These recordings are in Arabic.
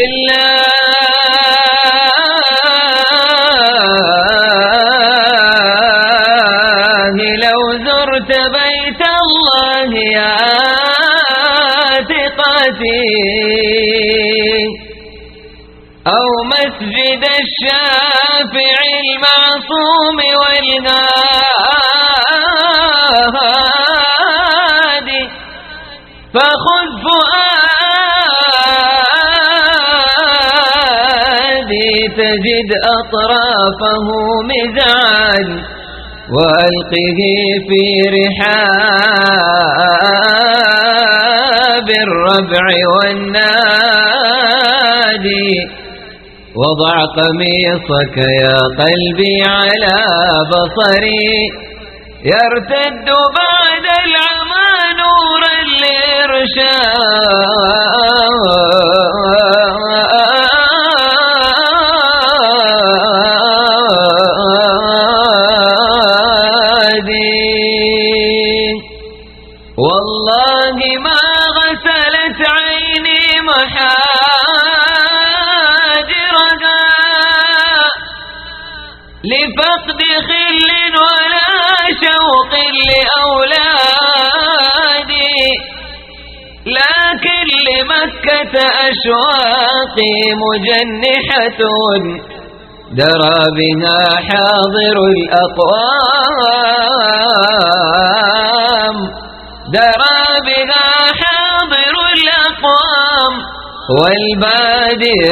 الله لو زرت بيت الله يا ثقتي. أو مسجد الشافع تجد أطرافه مزعا وألقه في رحاب الربع والنادي وضع قميصك يا قلبي على بصري يرتد بعد العمى نورا لإرشادي أشواقي مجنحة درى بها حاضر الأقوام. درى بها حاضر الأقوام. والبادي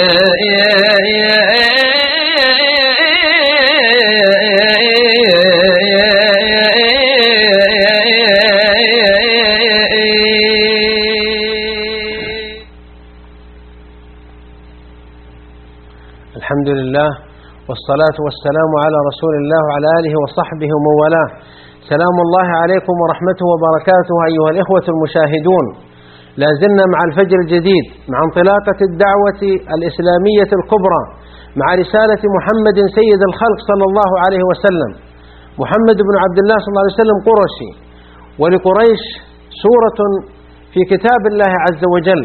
والصلاة والسلام على رسول الله وعلى آله وصحبه ومن والاه. سلام الله عليكم ورحمته وبركاته أيها الإخوة المشاهدون. لا زلنا مع الفجر الجديد مع انطلاقة الدعوة الإسلامية الكبرى مع رسالة محمد سيد الخلق صلى الله عليه وسلم. محمد بن عبد الله صلى الله عليه وسلم قرشي. ولقريش سورة في كتاب الله عز وجل.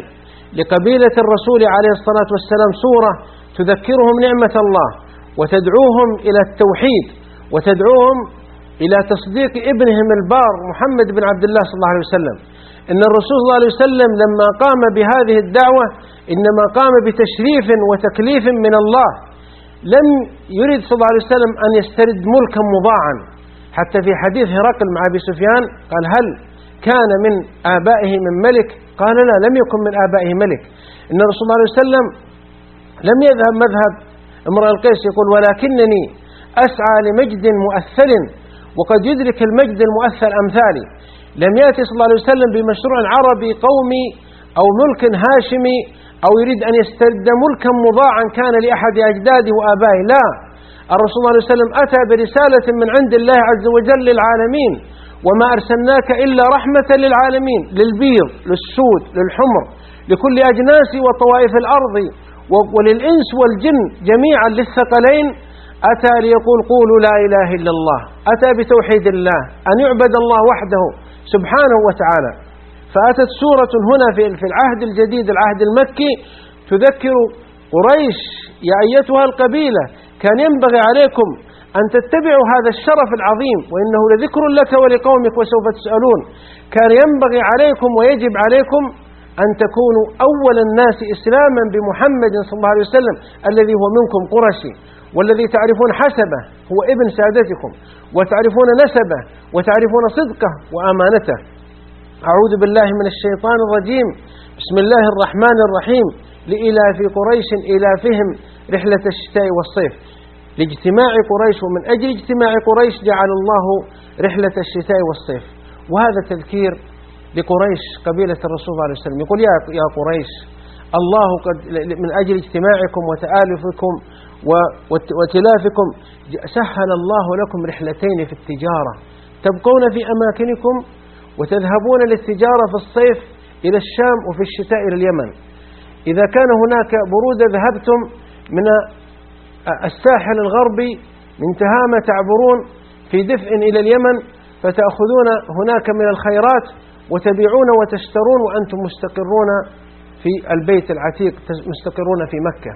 لقبيلة الرسول عليه الصلاة والسلام سورة تذكرهم نعمة الله. وتدعوهم إلى التوحيد وتدعوهم إلى تصديق ابنهم البار محمد بن عبد الله صلى الله عليه وسلم. إن الرسول صلى الله عليه وسلم لما قام بهذه الدعوة إنما قام بتشريف وتكليف من الله. لم يرد صلى الله عليه وسلم أن يسترد ملكا مضاعا. حتى في حديث هرقل مع أبي سفيان قال هل كان من آبائه من ملك؟ قال لا لم يكن من آبائه ملك. إن الرسول صلى الله عليه وسلم لم يذهب مذهب امرأ القيس يقول ولكنني أسعى لمجد مؤثل وقد يدرك المجد المؤثل أمثالي. لم يأتي صلى الله عليه وسلم بمشروع عربي قومي أو ملك هاشمي أو يريد أن يسترد ملكا مضاعا كان لأحد أجداده وآبائه. لا. الرسول صلى الله عليه وسلم أتى برسالة من عند الله عز وجل للعالمين وما أرسلناك إلا رحمة للعالمين للبيض للسود للحمر لكل أجناس وطوائف الأرض. وللإنس والجن جميعا للثقلين. أتى ليقول قولوا لا إله إلا الله. أتى بتوحيد الله. أن يعبد الله وحده سبحانه وتعالى. فأتت سورة هنا في العهد الجديد العهد المكي تذكر قريش يا أيتها القبيلة كان ينبغي عليكم أن تتبعوا هذا الشرف العظيم وإنه لذكر لك ولقومك وسوف تسألون. كان ينبغي عليكم ويجب عليكم أن تكونوا أول الناس إسلاما بمحمد صلى الله عليه وسلم الذي هو منكم قرشي والذي تعرفون حسبه هو ابن سادتكم وتعرفون نسبه وتعرفون صدقه وأمانته. أعوذ بالله من الشيطان الرجيم. بسم الله الرحمن الرحيم. لإلاف قريش إلافهم رحلة الشتاء والصيف. لاجتماع قريش ومن أجل اجتماع قريش جعل الله رحلة الشتاء والصيف. وهذا تذكير لقريش قبيلة الرسول صلى الله عليه وسلم. يقول يا يا قريش الله قد من أجل اجتماعكم وتآلفكم وتلافكم سهل الله لكم رحلتين في التجارة. تبقون في أماكنكم وتذهبون للتجارة في الصيف إلى الشام وفي الشتاء إلى اليمن. إذا كان هناك برودة ذهبتم من الساحل الغربي من تهامة تعبرون في دفء إلى اليمن فتأخذون هناك من الخيرات وتبيعون وتشترون وأنتم مستقرون في البيت العتيق مستقرون في مكة.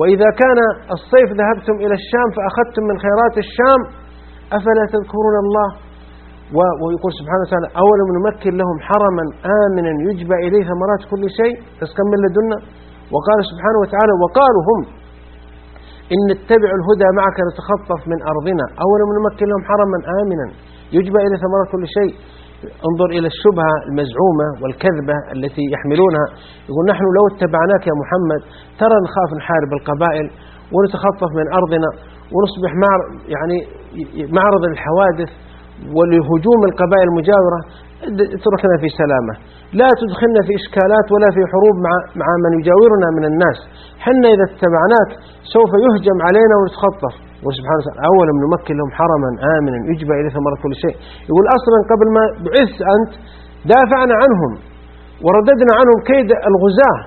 وإذا كان الصيف ذهبتم إلى الشام فأخذتم من خيرات الشام أفلا تذكرون الله؟ ويقول سبحانه وتعالى أولم نمكن لهم حرما آمنا يجبى إليه ثمرات كل شيء؟ تسكن من لدنا؟ وقال سبحانه وتعالى وقالوا هم إن نتبع الهدى معك نتخطف من أرضنا. أولم نمكن لهم حرما آمنا يجبى إليه ثمرات كل شيء؟ انظر إلى الشبهة المزعومة والكذبة التي يحملونها. يقول نحن لو اتبعناك يا محمد ترى نخاف نحارب القبائل ونتخطف من أرضنا ونصبح يعني معرض للحوادث ولهجوم القبائل المجاورة اتركنا في سلامة. لا تدخلنا في إشكالات ولا في حروب مع, مع من يجاورنا من الناس. حنا إذا اتبعناك سوف يهجم علينا ونتخطف. وسبحانه وتعالى أولا نمكن لهم حرما آمنا يجبى إليه ثمرة كل شيء. يقول أصلا قبل ما بعث أنت دافعنا عنهم ورددنا عنهم كيد الغزاة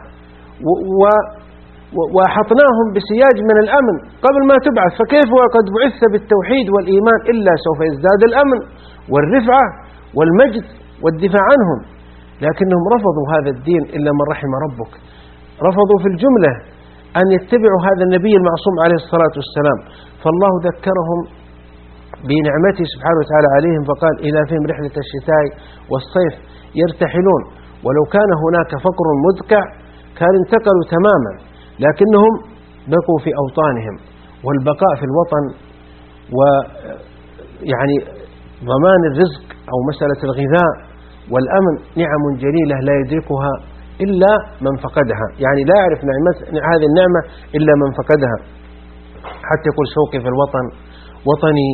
وأحطناهم بسياج من الأمن. قبل ما تبعث فكيف وقد بعثت بالتوحيد والإيمان إلا سوف يزداد الأمن والرفعة والمجد والدفاع عنهم؟ لكنهم رفضوا هذا الدين إلا من رحم ربك. رفضوا في الجملة أن يتبعوا هذا النبي المعصوم عليه الصلاة والسلام. فالله ذكرهم بنعمته سبحانه وتعالى عليهم فقال إلى فهم رحلة الشتاء والصيف يرتحلون. ولو كان هناك فقر مدكع كان انتقلوا تماما لكنهم بقوا في أوطانهم. والبقاء في الوطن ويعني ضمان الرزق أو مسألة الغذاء والأمن نعم جليلة لا يدركها إلا من فقدها. يعني لا يعرف نعمة هذه النعمة إلا من فقدها. حتى يقول شوقي في الوطن. وطني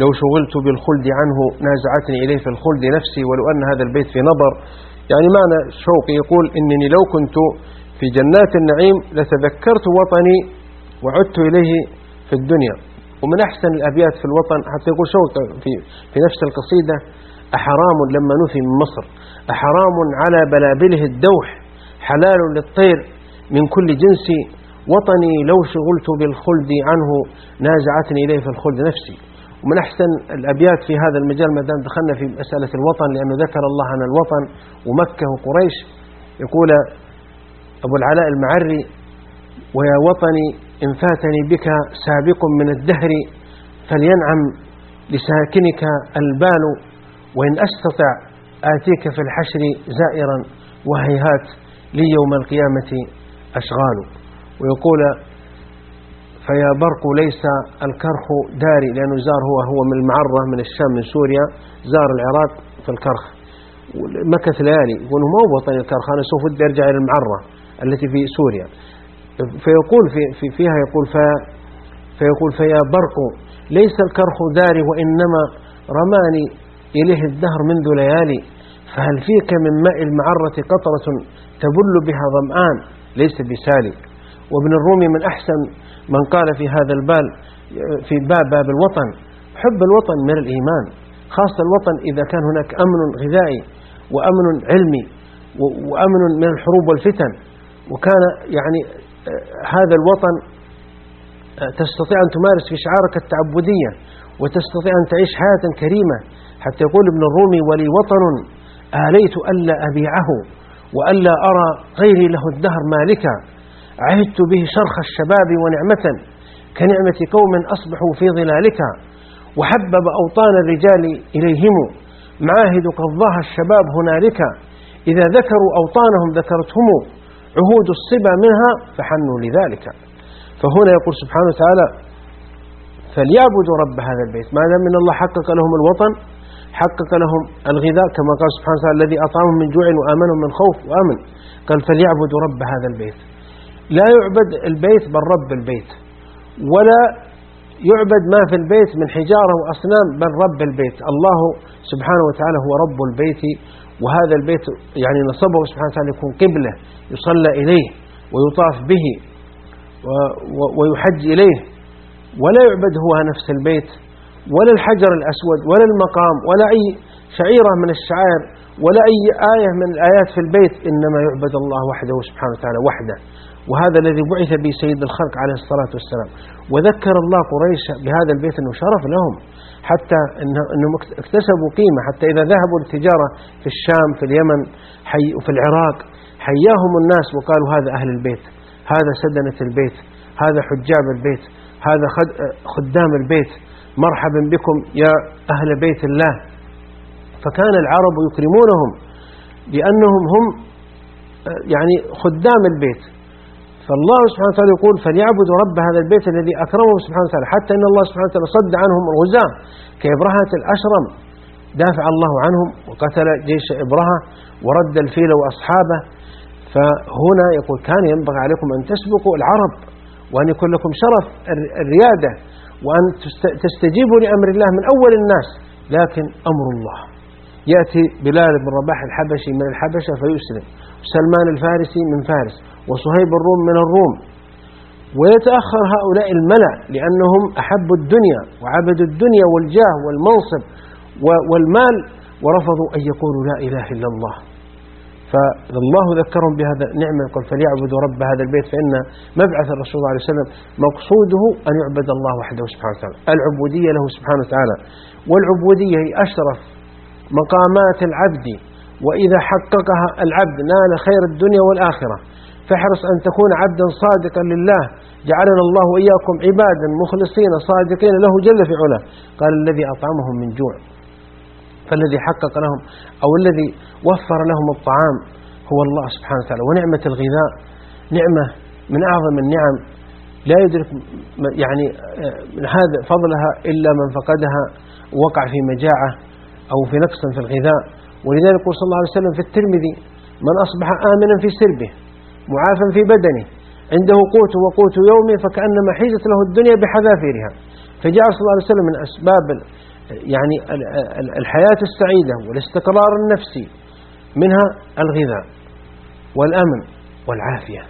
لو شغلت بالخلد عنه نازعتني إليه في الخلد نفسي ولو أن هذا البيت في نظر. يعني معنى شوقي يقول إنني لو كنت في جنات النعيم لتذكرت وطني وعدت إليه في الدنيا. ومن أحسن الأبيات في الوطن حتى يقول شوق في, في نفس القصيدة أحرام لما نفي من مصر أحرام على بلابله الدوح حلال للطير من كل جنس. وطني لو شغلت بالخلد عنه نازعتني إليه في الخلد نفسي. ومن أحسن الأبيات في هذا المجال ما دام دخلنا في مسألة الوطن لأنه ذكر الله عن الوطن ومكة وقريش يقول أبو العلاء المعري ويا وطني إن فاتني بك سابق من الدهر فلينعم لساكنك البال وإن أستطع آتيك في الحشر زائرا وهيهات لي يوم القيامة أشغال. ويقول فيا برق ليس الكرخ داري لأنه زار هو هو من المعرة من الشام من سوريا زار العراق في الكرخ. مكث ليالي يقول ما هو وطني الكرخ؟ أنا سوف بدي أرجع إلى المعرة التي في سوريا. فيقول في في فيها يقول في فيقول فيا برق ليس الكرخ داري وإنما رماني إليه الدهر منذ ليالي. فهل فيك من ماء المعرة قطرة تبل بها ظمآن؟ ليس بسالي وابن الرومي من أحسن من قال في هذا البال في باب باب الوطن حب الوطن من الإيمان خاصة الوطن إذا كان هناك أمن غذائي وأمن علمي وأمن من الحروب والفتن. وكان يعني آه، هذا الوطن آه، تستطيع أن تمارس في شعارك التعبدية وتستطيع أن تعيش حياة كريمة. حتى يقول ابن الرومي ولي وطن آليت ألا أبيعه وألا أرى غيري له الدهر مالكا. عهدت به شرخ الشباب ونعمة كنعمة قوم أصبحوا في ظلالك وحبب أوطان الرجال إليهم. معاهد ظهر الشباب هنالك إذا ذكروا أوطانهم ذكرتهم عهود الصبا منها فحنوا لذلك. فهنا يقول سبحانه وتعالى فليعبدوا رب هذا البيت. ما دام من الله حقق لهم الوطن حقق لهم الغذاء كما قال سبحانه وتعالى الذي أطعمهم من جوع وآمنهم من خوف وآمن. قال فليعبدوا رب هذا البيت. لا يعبد البيت بل رب البيت ولا يعبد ما في البيت من حجارة وأصنام بل رب البيت. الله سبحانه وتعالى هو رب البيت وهذا البيت يعني نصبه سبحانه وتعالى يكون قبلة يصلى إليه ويطاف به ويحج إليه. ولا يعبد هو نفس البيت ولا الحجر الأسود ولا المقام ولا أي شعيرة من الشعائر ولا أي آية من الآيات في البيت إنما يعبد الله وحده سبحانه وتعالى وحده. وهذا الذي بعث به سيد الخلق عليه الصلاة والسلام. وذكر الله قريش بهذا البيت أنه شرف لهم حتى أنهم اكتسبوا قيمة حتى إذا ذهبوا للتجارة في الشام في اليمن وفي العراق حياهم الناس وقالوا هذا أهل البيت هذا سدنة البيت هذا حجاب البيت هذا خدام البيت مرحبا بكم يا أهل بيت الله. فكان العرب يكرمونهم لأنهم هم يعني خدام البيت. فالله سبحانه وتعالى يقول فليعبدوا رب هذا البيت الذي أكرمهم سبحانه وتعالى حتى أن الله سبحانه وتعالى صد عنهم الغزاة كإبرهة الأشرم. دافع الله عنهم وقتل جيش إبرهة ورد الفيل وأصحابه. فهنا يقول كان ينبغي عليكم أن تسبقوا العرب وأن يكون لكم شرف الريادة وأن تستجيبوا لأمر الله من أول الناس. لكن أمر الله. يأتي بلال بن رباح الحبشي من الحبشة فيسلم. سلمان الفارسي من فارس. وصهيب الروم من الروم. ويتأخر هؤلاء الملأ لأنهم أحبوا الدنيا وعبدوا الدنيا والجاه والمنصب والمال ورفضوا أن يقولوا لا إله إلا الله. فالله ذكرهم بهذا النعمة يقول فليعبدوا رب هذا البيت فإن مبعث الرسول صلى الله عليه وسلم مقصوده أن يعبد الله وحده سبحانه وتعالى. العبودية له سبحانه وتعالى. والعبودية هي أشرف مقامات العبد. وإذا حققها العبد نال خير الدنيا والآخرة. فاحرص أن تكون عبدا صادقا لله. جعلنا الله وإياكم عبادا مخلصين صادقين له جل في علاه. قال الذي أطعمهم من جوع فالذي حقق لهم أو الذي وفر لهم الطعام هو الله سبحانه وتعالى. ونعمة الغذاء نعمة من أعظم النعم. لا يدرك يعني آه، هذا فضلها إلا من فقدها وقع في مجاعة أو في نقص في الغذاء. ولذلك صلى الله عليه وسلم في الترمذي من أصبح آمنا في سربه معافا في بدنه عنده قوت وقوت يومه فكأنما حيزت له الدنيا بحذافيرها. فجاء صلى الله عليه وسلم من أسباب يعني الحياة السعيدة والاستقرار النفسي منها الغذاء والأمن والعافية.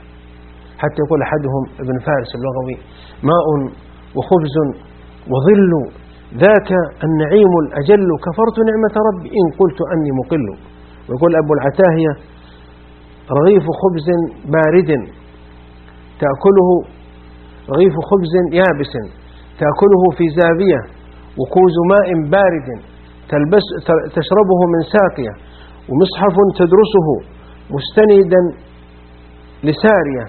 حتى يقول أحدهم ابن فارس اللغوي ماء وخبز وظل ذاك النعيم الأجل كفرت نعمة ربي إن قلت أني مقل. ويقول أبو العتاهية رغيف خبز بارد. تأكله رغيف خبز يابس. تأكله في زاوية. وكوز ماء بارد. تلبس تشربه من ساقية. ومصحف تدرسه. مستندا لسارية.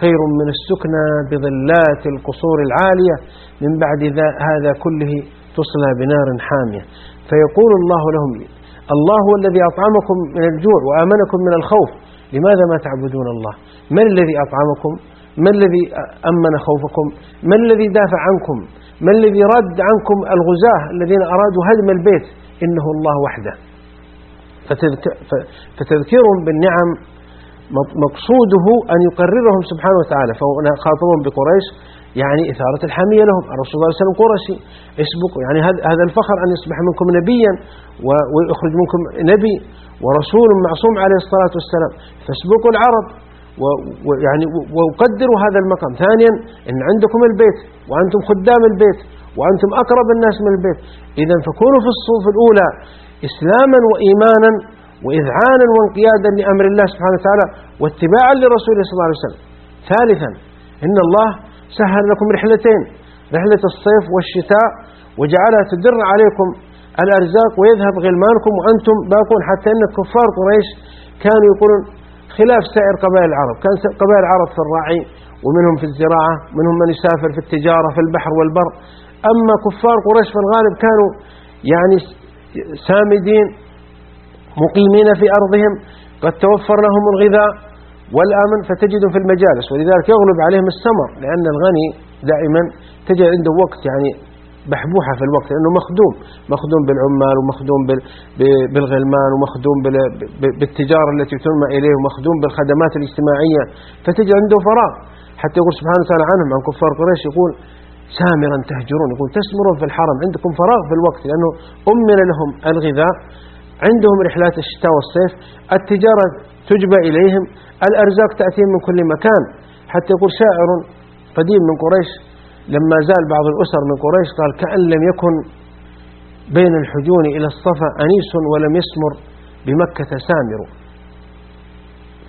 خير من السكنى بظلات القصور العالية. من بعد هذا كله تصلى بنار حامية. فيقول الله لهم الله الذي أطعمكم من الجوع وآمنكم من الخوف. لماذا ما تعبدون الله؟ من الذي أطعمكم؟ من الذي أمن خوفكم؟ من الذي دافع عنكم؟ من الذي رد عنكم الغزاة الذين أرادوا هدم البيت؟ إنه الله وحده. فتذكيرهم بالنعم مقصوده أن يقررهم سبحانه وتعالى فهنا خاطبهم بقريش يعني إثارة الحمية لهم. الرسول صلى الله عليه وسلم قرشي. اسبقوا. يعني هذا الفخر أن يصبح منكم نبيا ويخرج منكم نبي ورسول معصوم عليه الصلاة والسلام. فاسبقوا العرب ويعني وقدروا هذا المقام. ثانيا إن عندكم البيت وأنتم خدام البيت وأنتم أقرب الناس من البيت. إذا فكونوا في الصوف الأولى إسلاما وإيمانا وإذعانا وانقيادا لأمر الله سبحانه وتعالى واتباعا لرسوله صلى الله عليه وسلم. ثالثا إن الله سهل لكم رحلتين. رحلة الصيف والشتاء وجعلها تدر عليكم الأرزاق ويذهب غلمانكم وأنتم باقون حتى أن كفار قريش كانوا يقولون خلاف سائر قبائل العرب. كان قبائل العرب في الرعي ومنهم في الزراعة منهم من يسافر في التجارة في البحر والبر. أما كفار قريش في الغالب كانوا يعني سامدين مقيمين في أرضهم قد توفر لهم الغذاء. والأمن فتجد في المجالس ولذلك يغلب عليهم السمر لأن الغني دائما تجد عنده وقت يعني بحبوحة في الوقت لأنه مخدوم. مخدوم بالعمال ومخدوم بالغلمان ومخدوم بالتجارة التي تنمى إليه ومخدوم بالخدمات الاجتماعية. فتجد عنده فراغ. حتى يقول سبحانه وتعالى عنهم عن كفار قريش يقول سامرا تهجرون. يقول تسمرون في الحرم. عندكم فراغ في الوقت لأنه أمن لهم الغذاء. عندهم رحلات الشتاء والصيف. التجارة تجبى إليهم. الأرزاق تأتيهم من كل مكان. حتى يقول شاعر قديم من قريش لما زال بعض الأسر من قريش قال كأن لم يكن بين الحجون إلى الصفا أنيس ولم يسمر بمكة سامر.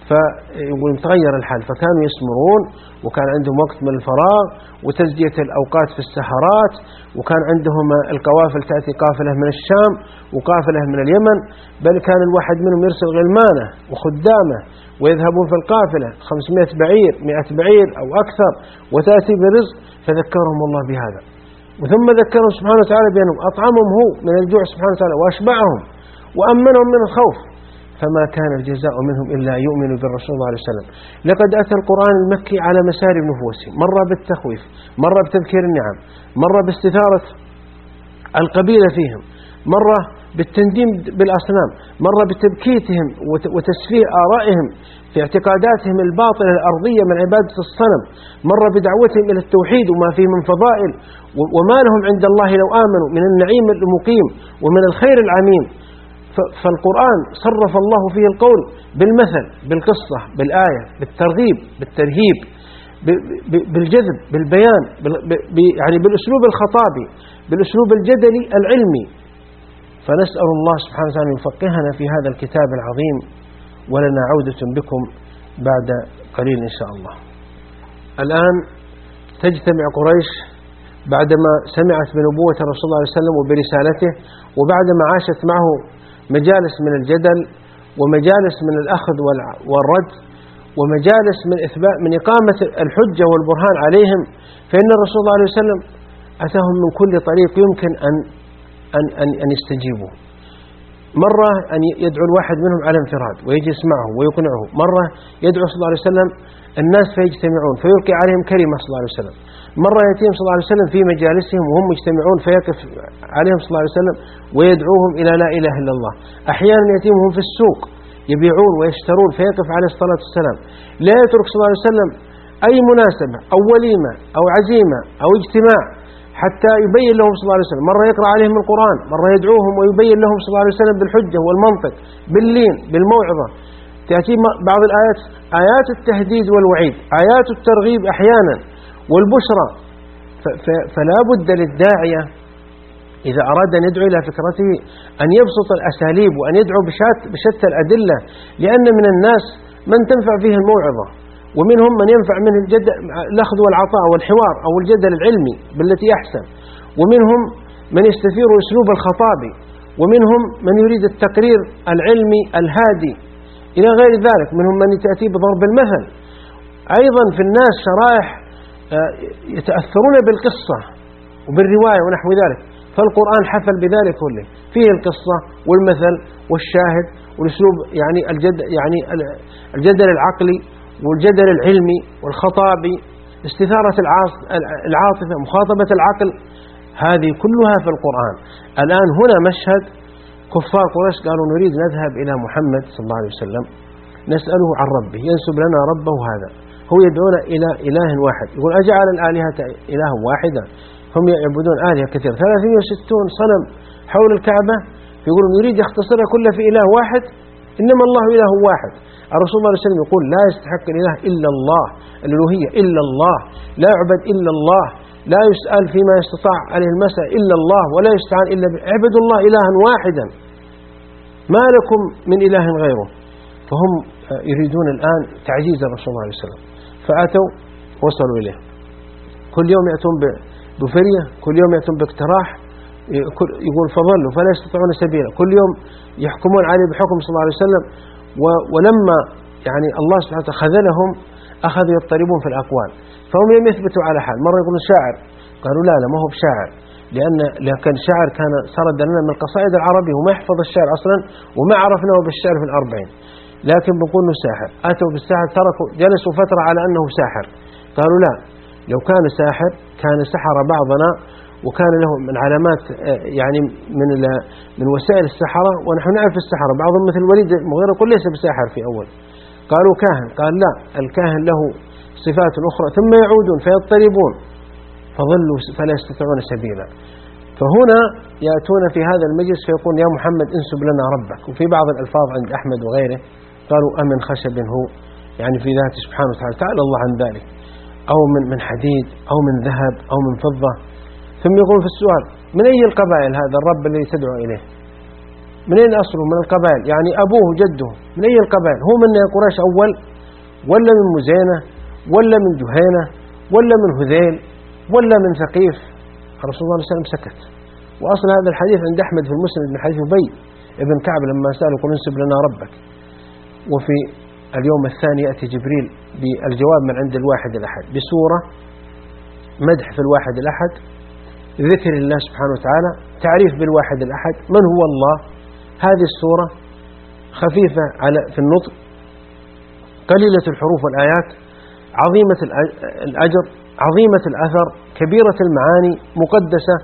فيقول تغير الحال فكانوا يسمرون وكان عندهم وقت من الفراغ وتزدية الأوقات في السهرات وكان عندهم القوافل تأتي قافلة من الشام وقافلة من اليمن بل كان الواحد منهم يرسل غلمانة وخدامة ويذهبون في القافلة 500 بعير 100 بعير أو أكثر وتأتي برزق فذكرهم الله بهذا. وثم ذكرهم سبحانه وتعالى بأنهم أطعمهم هو من الجوع سبحانه وتعالى وأشبعهم وأمنهم من الخوف. فما كان الجزاء منهم إلا يؤمنوا بالرسول صلى الله عليه وسلم. لقد أتى القرآن المكي على مسار نفوسهم مرة بالتخويف مرة بتذكير النعم مرة باستثارة القبيلة فيهم مرة بالتنديم بالأصنام مرة بتبكيتهم وتسفيه آرائهم في اعتقاداتهم الباطلة الأرضية من عبادة الصنم مرة بدعوتهم إلى التوحيد وما فيه من فضائل وما لهم عند الله لو آمنوا من النعيم المقيم ومن الخير العميم. فالقرآن صرف الله فيه القول بالمثل بالقصة بالآية بالترغيب بالترهيب بالجذب بالبيان يعني بالأسلوب الخطابي بالأسلوب الجدلي العلمي. فنسأل الله سبحانه وتعالى أن يفقهنا في هذا الكتاب العظيم ولنا عودة بكم بعد قليل إن شاء الله. الآن تجتمع قريش بعدما سمعت بنبوة الرسول صلى الله عليه وسلم وبرسالته وبعدما عاشت معه مجالس من الجدل ومجالس من الأخذ والرد ومجالس من إثبات من إقامة الحجة والبرهان عليهم فإن الرسول صلى الله عليه وسلم أتاهم من كل طريق يمكن أن أن أن, يستجيبوا. مرة أن يدعو الواحد منهم على انفراد ويجي يسمعه ويقنعه. مرة يدعو صلى الله عليه وسلم الناس فيجتمعون فيلقي عليهم كلمة صلى الله عليه وسلم. مرة يأتيهم صلى الله عليه وسلم في مجالسهم وهم مجتمعون فيقف عليهم صلى الله عليه وسلم ويدعوهم إلى لا إله إلا الله. أحيانا يأتيهم هم في السوق يبيعون ويشترون فيقف عليه الصلاة والسلام. لا يترك صلى الله عليه وسلم أي مناسبة أو وليمة أو عزيمة أو اجتماع حتى يبين لهم صلى الله عليه وسلم. مرة يقرأ عليهم القرآن مرة يدعوهم ويبين لهم صلى الله عليه وسلم بالحجة والمنطق باللين بالموعظة. تأتي بعض الآيات آيات التهديد والوعيد آيات الترغيب أحيانا والبشرى. فلا بد للداعية إذا أراد أن يدعو إلى فكرته أن يبسط الأساليب وأن يدعو بشتى الأدلة لأن من الناس من تنفع فيه الموعظة. ومنهم من ينفع منه الأخذ والعطاء والحوار أو الجدل العلمي بالتي أحسن. ومنهم من يستثير أسلوب الخطابي ومنهم من يريد التقرير العلمي الهادي. إلى غير ذلك منهم من تأتي بضرب المثل. أيضا في الناس شرائح آه، يتأثرون بالقصة وبالرواية ونحو ذلك. فالقرآن حفل بذلك كله. فيه القصة والمثل والشاهد والأسلوب يعني الجد يعني الجدل العقلي والجدل العلمي والخطابي استثارة العاطفة مخاطبة العقل هذه كلها في القرآن. الآن هنا مشهد كفار قريش قالوا نريد نذهب إلى محمد صلى الله عليه وسلم نسأله عن ربه ينسب لنا ربه هذا. هو يدعونا إلى إله واحد. يقول أجعل الآلهة إله واحدا؟ هم يعبدون آلهة كثيرة. 360 صنم حول الكعبة. يقولون يريد يختصرها كلها في إله واحد. إنما الله إله واحد. الرسول صلى الله عليه وسلم يقول لا يستحق الإله إلا الله الألوهية إلا الله لا يعبد إلا الله لا يسأل فيما يستطاع عليه المسألة إلا الله ولا يستعان إلا اعبدوا الله إلها واحدا. ما لكم من إله غيره؟ فهم يريدون الآن تعجيز الرسول صلى الله عليه وسلم. فأتوا وصلوا إليه. كل يوم يأتون بفرية كل يوم يأتون باقتراح يقول فظلوا فلا يستطيعون سبيلا. كل يوم يحكمون عليه بحكم صلى الله عليه وسلم. ولما يعني الله سبحانه وتعالى خذلهم أخذوا يضطربون في الأقوال. فهم لم يثبتوا على حال. مرة يقولون شاعر قالوا لا لا ما هو بشاعر. لأن لكن شاعر كان سرد لنا من القصائد العربية وما يحفظ الشعر أصلا وما عرفناه بالشعر في الأربعين. لكن بنقول إنه ساحر. أتوا بالساحر تركوا جلسوا فترة على أنه ساحر. قالوا لا. لو كان ساحر كان سحر بعضنا وكان له من علامات آه، يعني من من وسائل السحرة ونحن نعرف السحرة. بعضهم مثل وليد المغيرة يقول ليس بساحر في أول. قالوا كاهن قال لا الكاهن له صفات أخرى ثم يعودون فيضطربون فظلوا فلا يستطيعون سبيلا. فهنا يأتون في هذا المجلس فيقول يا محمد انسب لنا ربك. وفي بعض الألفاظ عند أحمد وغيره قالوا أمن خشب هو يعني في ذاته سبحانه وتعالى تعالى الله عن ذلك. أو من من حديد أو من ذهب أو من فضة. ثم يقول في السؤال من أي القبائل هذا الرب الذي تدعو إليه؟ منين أصله؟ من القبائل. يعني أبوه جده. من أي القبائل؟ هو من قريش أول؟ ولا من مزينة؟ ولا من جهينة؟ ولا من هذيل؟ ولا من ثقيف؟ الرسول صلى الله عليه وسلم سكت. وأصل هذا الحديث عند أحمد في المسند من حديث أبي ابن كعب لما سأله قل انسب لنا ربك. وفي اليوم الثاني يأتي جبريل بالجواب من عند الواحد الأحد. بسورة مدح في الواحد الأحد. ذكر الله سبحانه وتعالى تعريف بالواحد الأحد من هو الله؟ هذه السورة خفيفة على في النطق قليلة الحروف والآيات عظيمة الأجر عظيمة الأثر كبيرة المعاني مقدسة.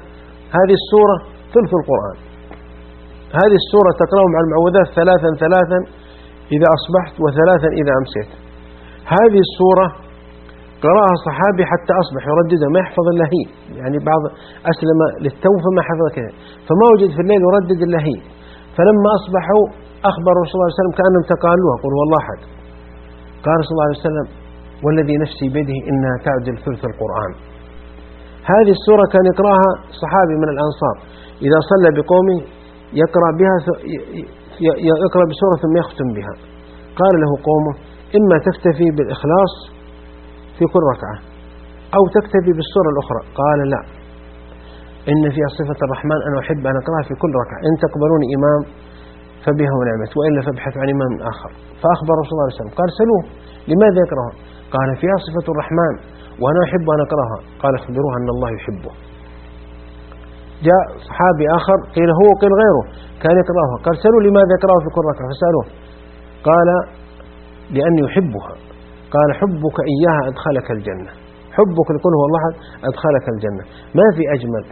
هذه السورة ثلث القرآن. هذه السورة تقرأ مع المعوذات ثلاثا ثلاثا إذا أصبحت وثلاثا إذا أمسيت. هذه السورة قرأها صحابي حتى أصبح يرددها ما يحفظ إلا هي. يعني بعض أسلم للتو فما حفظ كذا. فما وجد في الليل يردد إلا هي. فلما أصبحوا أخبر صلى الله عليه وسلم كأنهم تقالوها. قل والله أحد. قال صلى الله عليه وسلم والذي نفسي بيده إنها تعدل ثلث القرآن. هذه السورة كان يقرأها صحابي من الأنصار. إذا صلى بقومه يقرأ بها يقرأ بسورة ثم يختم بها. قال له قومه إما تكتفي بالإخلاص في كل ركعة. أو تكتفي بالسورة الأخرى. قال لا. إن فيها صفة الرحمن أنا أحب أن أقرأها في كل ركعة. إن تقبلوني إمام فبها ونعمت وإلا فابحث عن إمام آخر. فأخبر رسول الله صلى الله عليه وسلم. قال سلوه. لماذا يقرأها؟ قال فيها صفة الرحمن وأنا أحب أن أقرأها. قال اخبروه أن الله يحبه. جاء صحابي آخر قيل هو وقيل غيره. كان يقرأها. قال سألوا لماذا يقرأها في كل ركعة؟ فسألوه. قال لأني يحبها قال حبك إياها أدخلك الجنة. حبك لكل هو الله أدخلك الجنة. ما في أجمل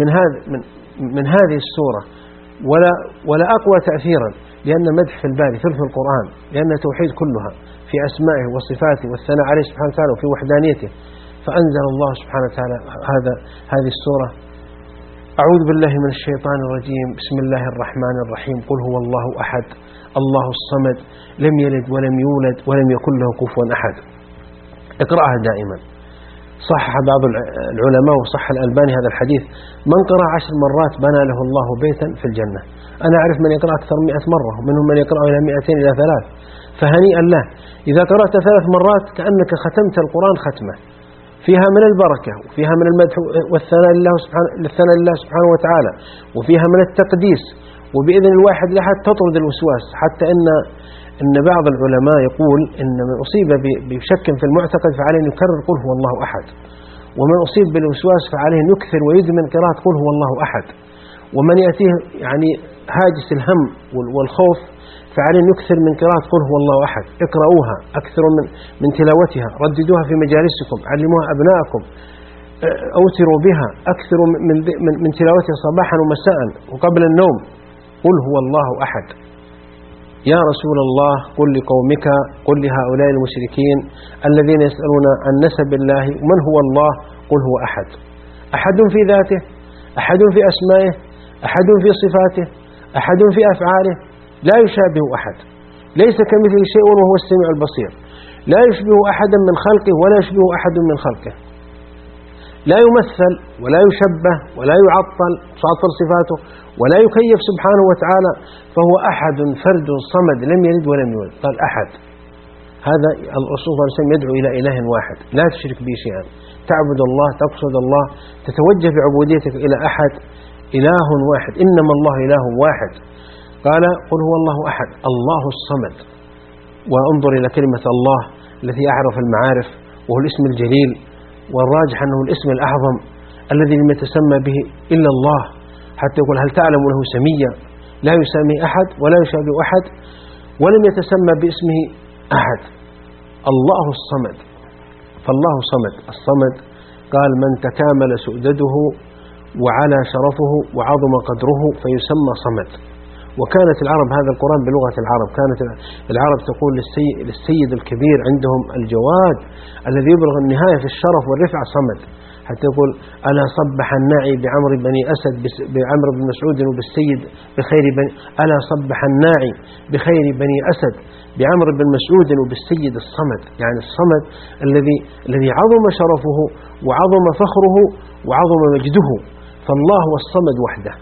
من هذا من, من هذه السورة ولا ولا أقوى تأثيرا لأن مدح في الباري ثلث القرآن لأن توحيد كلها في أسمائه وصفاته والثناء عليه سبحانه وتعالى وفي وحدانيته. فأنزل الله سبحانه وتعالى هذا هذه السورة. أعوذ بالله من الشيطان الرجيم. بسم الله الرحمن الرحيم. قل هو الله أحد. الله الصمد لم يلد ولم يولد ولم يكن له كفوا أحد. اقرأها دائما. صحح بعض العلماء وصح الألباني هذا الحديث. من قرأ عشر مرات بنى له الله بيتا في الجنة. أنا أعرف من يقرأ أكثر من مئة مرة ومنهم من يقرأ إلى مئتين إلى ثلاث. فهنيئا له. إذا قرأت ثلاث مرات كأنك ختمت القرآن ختمة. فيها من البركة وفيها من المدح والثناء لله سبحانه, لله سبحانه وتعالى وفيها من التقديس. وبإذن الواحد لحد تطرد الوسواس حتى إن إن بعض العلماء يقول إن من أصيب بشك في المعتقد فعليه أن يكرر قل هو الله أحد. ومن أصيب بالوسواس فعليه أن يكثر ويدمن قراءة قل هو الله أحد. ومن يأتيه يعني هاجس الهم والخوف فعليه أن يكثر من قراءة قل هو الله أحد. اقرأوها أكثروا من, من تلاوتها رددوها في مجالسكم علموها أبناءكم أوتروا بها أكثروا من, من, من تلاوتها صباحا ومساء وقبل النوم. قل هو الله أحد. يا رسول الله قل لقومك قل لهؤلاء المشركين الذين يسألون عن نسب الله من هو الله؟ قل هو أحد. أحد في ذاته أحد في أسمائه أحد في صفاته أحد في أفعاله. لا يشابه أحد. ليس كمثل شيء وهو السميع البصير. لا يشبه أحدا من خلقه ولا يشبه أحد من خلقه. لا يمثل ولا يشبه ولا يعطل تعطل صفاته ولا يكيف سبحانه وتعالى فهو أحد فرد صمد لم يلد ولم يولد. قال أحد. هذا الرسول صلى الله عليه وسلم يدعو إلى إله واحد. لا تشرك به شيئا. تعبد الله تقصد الله تتوجه بعبوديتك إلى أحد إله واحد. إنما الله إله واحد. قال قل هو الله أحد. الله الصمد. وانظر إلى كلمة الله التي أعرف المعارف وهو الاسم الجليل. والراجح أنه الاسم الأعظم الذي لم يتسمى به إلا الله. حتى يقول هل تعلم له سميا لا يسمي أحد ولا يشابه أحد ولم يتسمى باسمه أحد. الله الصمد. فالله صمد. الصمد قال من تكامل سؤدده وعلى شرفه وعظم قدره فيسمى صمد. وكانت العرب هذا القرآن بلغة العرب. كانت العرب تقول للسيد الكبير عندهم الجواد الذي يبلغ النهاية في الشرف والرفع صمد حتى يقول ألا صبح الناعي بعمر بني أسد بعمر بن مسعود وبالسيد بخير بني ألا صبح الناعي بخير بني أسد بعمر بن مسعود وبالسيد الصمد. يعني الصمد الذي الذي عظم شرفه وعظم فخره وعظم مجده فالله هو الصمد وحده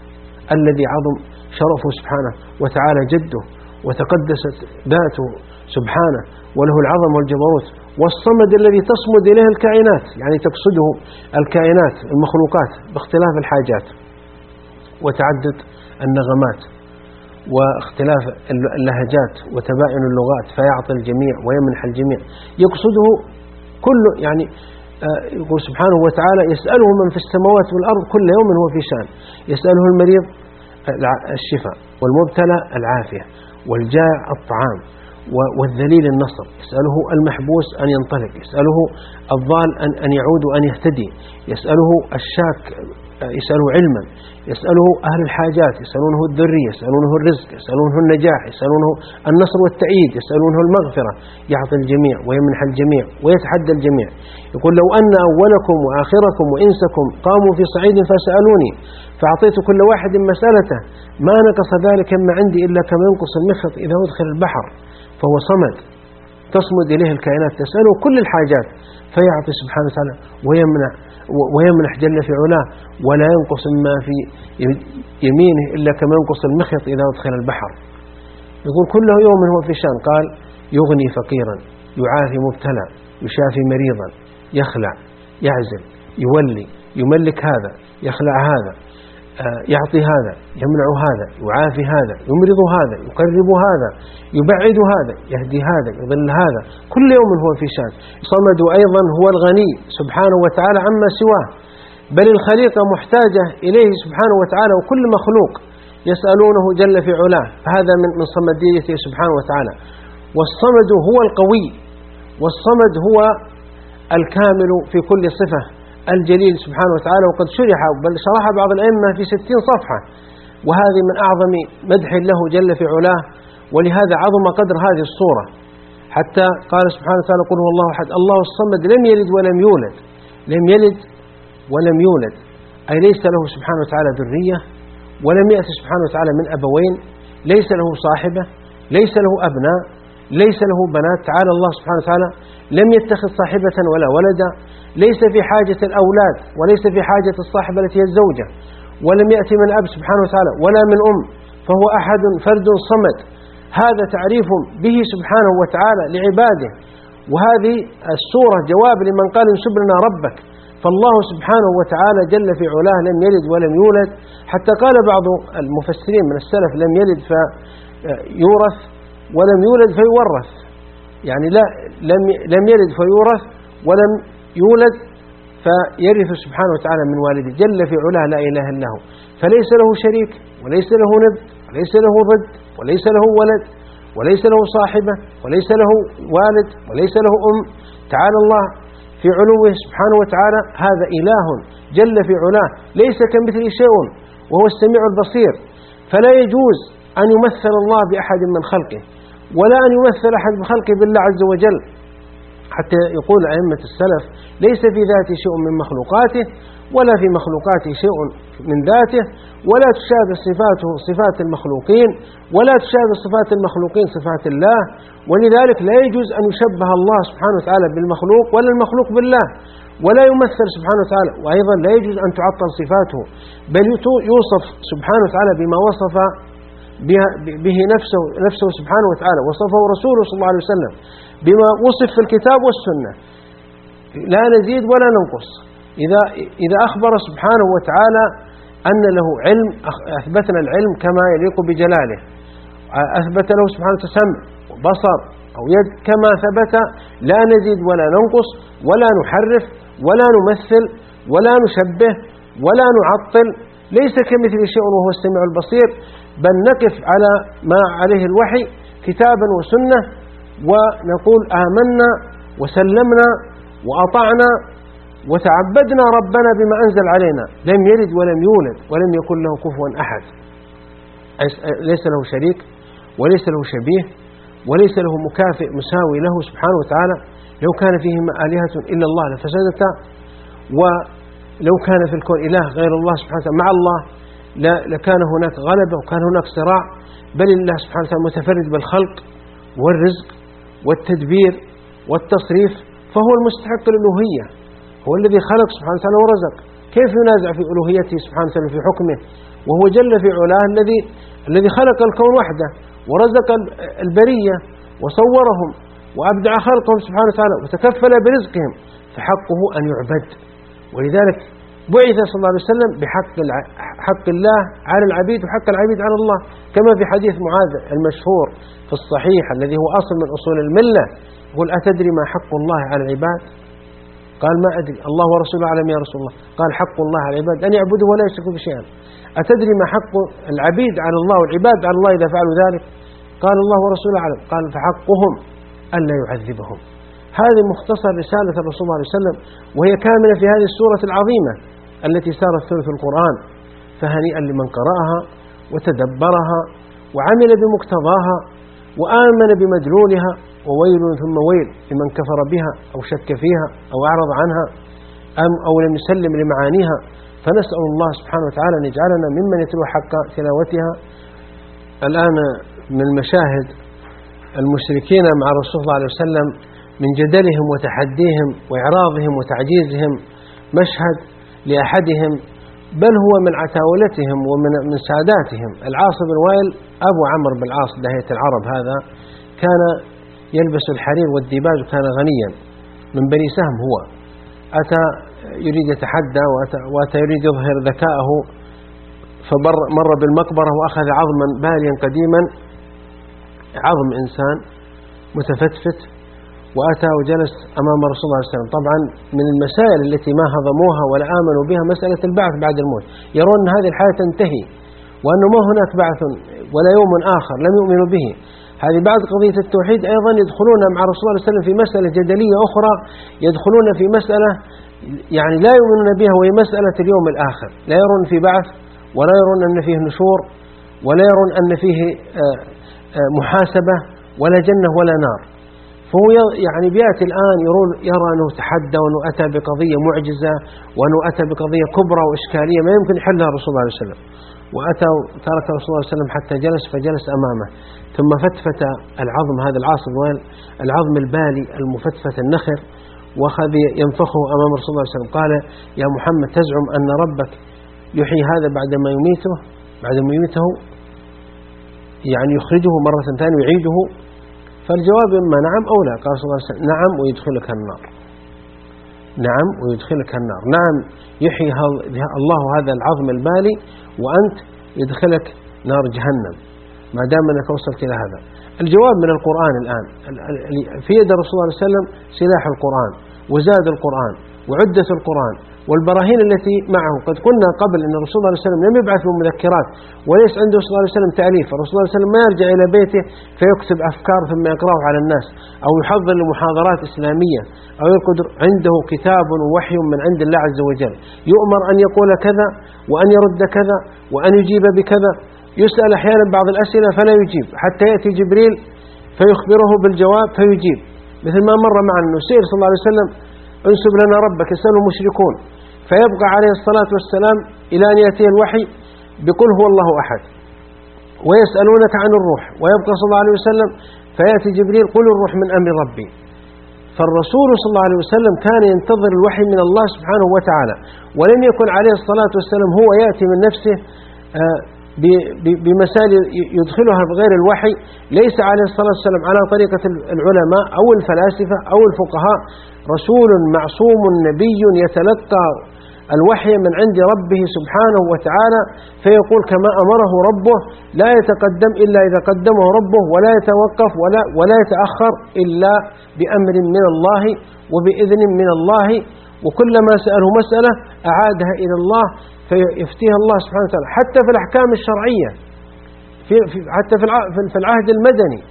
الذي عظم شرفه سبحانه وتعالى جده وتقدست ذاته سبحانه وله العظم والجبروت والصمد الذي تصمد إليه الكائنات يعني تقصده الكائنات المخلوقات باختلاف الحاجات وتعدد النغمات واختلاف اللهجات وتباين اللغات فيعطي الجميع ويمنح الجميع. يقصده كل يعني آه، يقول سبحانه وتعالى يسأله من في السماوات والأرض كل يوم هو في شأن. يسأله المريض الشفاء والمبتلى العافية والجائع الطعام والذليل النصر. يسأله المحبوس أن ينطلق يسأله الضال أن يعود وأن يهتدي يسأله الشاك يسأله علما يسأله أهل الحاجات يسألونه الذرية يسألونه الرزق يسألونه النجاح يسألونه النصر والتأييد يسألونه المغفرة. يعطي الجميع ويمنح الجميع ويتحدى الجميع. يقول لو أن أولكم وآخركم وإنسكم قاموا في صعيد فسألوني فأعطيت كل واحد مسألته ما نقص ذلك ما عندي إلا كما ينقص المخط إذا أدخل البحر فهو صمد. تصمد إليه الكائنات تسأله كل الحاجات فيعطي سبحانه وتعالى ويمنع. ويمنح جل في علاه ولا ينقص ما في يمينه إلا كما ينقص المخيط إذا أدخل البحر. يقول كله يوم هو في شأن قال يغني فقيرا يعافي مبتلى يشافي مريضا يخلع يعزل يولي يملك هذا يخلع هذا. يعطي هذا يمنع هذا يعافي هذا يمرض هذا يقرب هذا يبعد هذا يهدي هذا يضل هذا. كل يوم هو في شان. صمد أيضا هو الغني سبحانه وتعالى عما سواه. بل الخليقة محتاجة إليه سبحانه وتعالى وكل مخلوق يسألونه جل في علاه. فهذا من من صمديته سبحانه وتعالى. والصمد هو القوي والصمد هو الكامل في كل صفة. الجليل سبحانه وتعالى وقد شرح بل شرح بعض الأئمة في ستين صفحة. وهذه من أعظم مدح له جل في علاه ولهذا عظم قدر هذه الصورة. حتى قال سبحانه وتعالى قل هو الله أحد. الله الصمد لم يلد ولم يولد. لم يلد ولم يولد. أي ليس له سبحانه وتعالى ذرية ولم يأتي سبحانه وتعالى من أبوين. ليس له صاحبة ليس له أبناء ليس له بنات. تعالى الله سبحانه وتعالى لم يتخذ صاحبة ولا ولدا ليس في حاجة الأولاد وليس في حاجة الصاحبة التي هي الزوجة. ولم يأتي من أب سبحانه وتعالى ولا من أم فهو أحد فرد صمد. هذا تعريف به سبحانه وتعالى لعباده. وهذه السورة جواب لمن قال انسب لنا ربك. فالله سبحانه وتعالى جل في علاه لم يلد ولم يولد. حتى قال بعض المفسرين من السلف لم يلد فيورث ولم يولد فيورث. يعني لا لم لم يلد فيورث ولم يولد فيرث سبحانه وتعالى من والده. جل في علاه لا إله إلا هو. فليس له شريك وليس له ند وليس له ضد وليس له ولد وليس له صاحبة وليس له والد وليس له أم. تعالى الله في علوه سبحانه وتعالى هذا إله. جل في علاه. ليس كمثله شيء وهو السميع البصير. فلا يجوز أن يمثل الله بأحد من خلقه. ولا أن يمثل أحد بخلقه بالله عز وجل. حتى يقول أئمة السلف ليس في ذاته شيء من مخلوقاته ولا في مخلوقاته شيء من ذاته ولا تشابه صفاته صفات المخلوقين ولا تشابه صفات المخلوقين صفات الله. ولذلك لا يجوز أن يشبه الله سبحانه وتعالى بالمخلوق ولا المخلوق بالله. ولا يمثل سبحانه وتعالى. وأيضا لا يجوز أن تعطل صفاته بل يوصف سبحانه وتعالى بما وصف به نفسه, نفسه سبحانه وتعالى. وصفه رسوله صلى الله عليه وسلم بما وصف في الكتاب والسنة. لا نزيد ولا ننقص. إذا, إذا أخبر سبحانه وتعالى أن له علم أثبتنا العلم كما يليق بجلاله. أثبت له سبحانه وتعالى سمع وبصر أو يد كما ثبت. لا نزيد ولا ننقص ولا نحرف ولا نمثل ولا نشبه ولا نعطل. ليس كمثل شيء وهو السميع البصير. بل نقف على ما عليه الوحي كتابا وسنة ونقول آمنا وسلمنا وأطعنا وتعبدنا ربنا بما أنزل علينا. لم يلد ولم يولد ولم يكن له كفوا أحد. ليس له شريك وليس له شبيه وليس له مكافئ مساوي له سبحانه وتعالى. لو كان فيهما آلهة إلا الله لفسدتا ولو كان في الكون إله غير الله سبحانه وتعالى مع الله لكان هناك غلبة وكان هناك صراع بل الله سبحانه وتعالى متفرد بالخلق والرزق والتدبير والتصريف فهو المستحق للألوهية هو الذي خلق سبحانه وتعالى ورزق. كيف ينازع في ألوهيته سبحانه وتعالى في حكمه؟ وهو جل في علاه الذي الذي خلق الكون وحده ورزق البرية وصورهم وأبدع خلقهم سبحانه وتعالى وتكفل برزقهم فحقه أن يعبد. ولذلك بعث صلى الله عليه وسلم بحق حق الله على العبيد وحق العبيد على الله كما في حديث معاذ المشهور في الصحيح الذي هو أصل من أصول الملة يقول أتدري ما حق الله على العباد؟ قال ما أدري. الله ورسوله أعلم يا رسول الله. قال حق الله على العباد أن يعبدوا ولا يشركوا بشيئا. أتدري ما حق العبيد على الله والعباد على الله إذا فعلوا ذلك؟ قال الله ورسوله أعلم. قال فحقهم ألا يعذبهم. هذه مختصر رسالة الرسول صلى الله عليه وسلم وهي كاملة في هذه السورة العظيمة. التي سارت ثلث القرآن فهنيئا لمن قرأها وتدبرها وعمل بمقتضاها وآمن بمدلولها وويل ثم ويل لمن كفر بها أو شك فيها أو أعرض عنها أم أو لم يسلم لمعانيها فنسأل الله سبحانه وتعالى أن يجعلنا ممن يتلو حق تلاوتها. الآن من مشاهد المشركين مع الرسول صلى الله عليه وسلم من جدلهم وتحديهم وإعراضهم وتعجيزهم مشهد لأحدهم بل هو من عتاولتهم ومن من ساداتهم. العاص بن وائل أبو عمرو بن العاص دهية العرب هذا كان يلبس الحرير والديباج وكان غنيا. من بني سهم هو. أتى يريد يتحدى وأتى يريد يظهر ذكاءه فمر بالمقبرة وأخذ عظما باليا قديما. عظم إنسان متفتفت. وأتى وجلس أمام رسول الله صلى الله عليه وسلم. طبعا من المسائل التي ما هضموها ولا آمنوا بها مسألة البعث بعد الموت. يرون أن هذه الحياة تنتهي وأنه ما هناك بعث ولا يوم آخر لم يؤمنوا به. هذه بعد قضية التوحيد أيضا يدخلون مع رسول الله صلى الله عليه وسلم في مسألة جدلية أخرى يدخلون في مسألة يعني لا يؤمنون بها وهي مسألة اليوم الآخر. لا يرون في بعث ولا يرون أن فيه نشور ولا يرون أن فيه آه، آه، محاسبة ولا جنة ولا نار. فهو يعني بيأتي الآن يرون يرى أنه تحدى وأنه أتى بقضية معجزة وأنه أتى بقضية كبرى وإشكالية ما يمكن يحلها الرسول صلى الله عليه وسلم. وأتى ترك الرسول صلى الله عليه وسلم حتى جلس فجلس أمامه. ثم فتفت العظم هذا العاصب العظم البالي المفتفت النخر وأخذ ينفخه أمام رسول الله صلى الله عليه وسلم. قال يا محمد تزعم أن ربك يحيي هذا بعدما يميته بعدما يميته يعني يخرجه مرة ثانية ويعيده فالجواب إما نعم أو لا. قال صلى الله عليه وسلم نعم ويدخلك النار. نعم ويدخلك النار. نعم يحيي الله هذا العظم البالي وأنت يدخلك نار جهنم. ما دام أنك وصلت إلى هذا. الجواب من القرآن الآن. في يد الرسول صلى الله عليه وسلم سلاح القرآن وزاد القرآن وعدة القرآن. والبراهين التي معه. قد قلنا قبل أن الرسول صلى الله عليه وسلم لم يبعث بمذكرات وليس عنده صلى الله عليه وسلم تأليف. الرسول صلى الله عليه وسلم ما يرجع إلى بيته فيكتب أفكار ثم يقرأه على الناس أو يحضر لمحاضرات إسلامية أو يرقد عنده كتاب ووحي من عند الله عز وجل. يؤمر أن يقول كذا وأن يرد كذا وأن يجيب بكذا. يسأل أحيانا بعض الأسئلة فلا يجيب. حتى يأتي جبريل فيخبره بالجواب فيجيب. مثل ما مر معنا أنه صلى الله عليه وسلم انسب لنا ربك يسأله المشركون فيبقى عليه الصلاة والسلام إلى أن يأتي الوحي بقل هو الله أحد. ويسألونك عن الروح ويبقى صلى الله عليه وسلم فيأتي جبريل قل الروح من أمر ربي. فالرسول صلى الله عليه وسلم كان ينتظر الوحي من الله سبحانه وتعالى ولم يكن عليه الصلاة والسلام هو يأتي من نفسه آه، بمسائل يدخلها بغير الوحي. ليس عليه الصلاة والسلام على طريقة العلماء أو الفلاسفة أو الفقهاء. رسول معصوم نبي يتلقى الوحي من عند ربه سبحانه وتعالى فيقول كما أمره ربه لا يتقدم إلا إذا قدمه ربه ولا يتوقف ولا, ولا يتأخر إلا بأمر من الله وبإذن من الله وكلما سأله مسألة أعادها إلى الله فيفتيها الله سبحانه وتعالى. حتى في الأحكام الشرعية في حتى في العهد المدني